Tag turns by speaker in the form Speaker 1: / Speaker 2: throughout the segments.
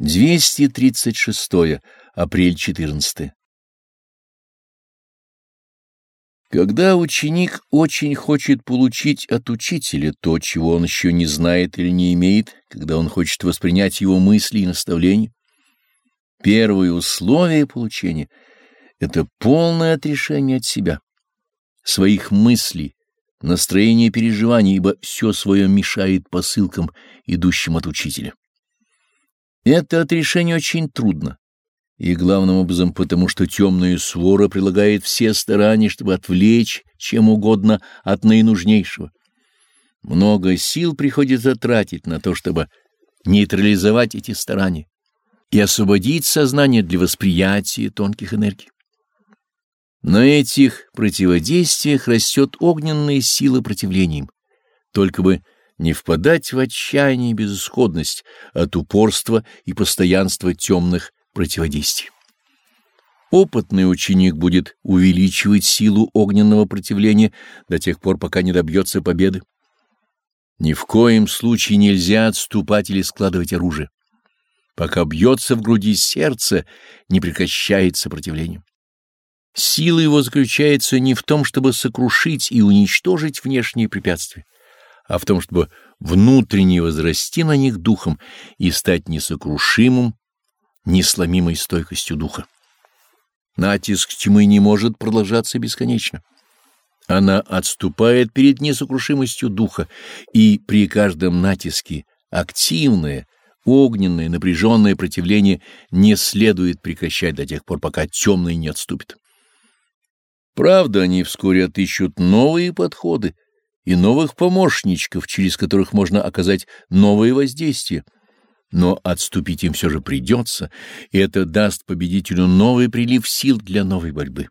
Speaker 1: 236. Апрель 14. Когда ученик очень хочет получить от учителя то, чего он еще не знает или не имеет, когда он хочет воспринять его мысли и наставления, первое условие получения — это полное отрешение от себя, своих мыслей, настроения и переживаний, ибо все свое мешает посылкам, идущим от учителя. Это отрешение очень трудно, и главным образом потому, что темная свора прилагает все старания, чтобы отвлечь чем угодно от наинужнейшего. Много сил приходится тратить на то, чтобы нейтрализовать эти старания и освободить сознание для восприятия тонких энергий. На этих противодействиях растет огненная сила противлением, только бы не впадать в отчаяние и безысходность от упорства и постоянства темных противодействий. Опытный ученик будет увеличивать силу огненного противления до тех пор, пока не добьется победы. Ни в коем случае нельзя отступать или складывать оружие. Пока бьется в груди сердце, не прекращает сопротивление. Сила его заключается не в том, чтобы сокрушить и уничтожить внешние препятствия, а в том, чтобы внутренне возрасти на них духом и стать несокрушимым, несломимой стойкостью духа. Натиск тьмы не может продолжаться бесконечно. Она отступает перед несокрушимостью духа, и при каждом натиске активное, огненное, напряженное противление не следует прекращать до тех пор, пока темное не отступит. Правда, они вскоре отыщут новые подходы, и новых помощничков, через которых можно оказать новые воздействия. Но отступить им все же придется, и это даст победителю новый прилив сил для новой борьбы.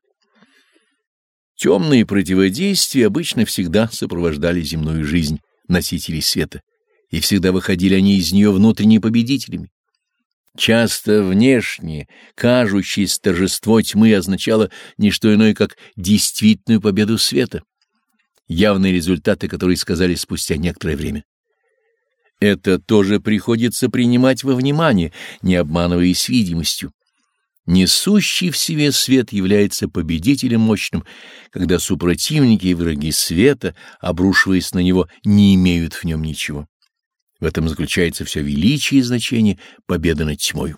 Speaker 1: Темные противодействия обычно всегда сопровождали земную жизнь носителей света, и всегда выходили они из нее внутренне победителями. Часто внешнее, кажущееся торжество тьмы означало не что иное, как действительную победу света явные результаты которые сказали спустя некоторое время. Это тоже приходится принимать во внимание, не обманываясь видимостью. Несущий в себе свет является победителем мощным, когда супротивники и враги света, обрушиваясь на него, не имеют в нем ничего. В этом заключается все величие и значение победы над тьмою.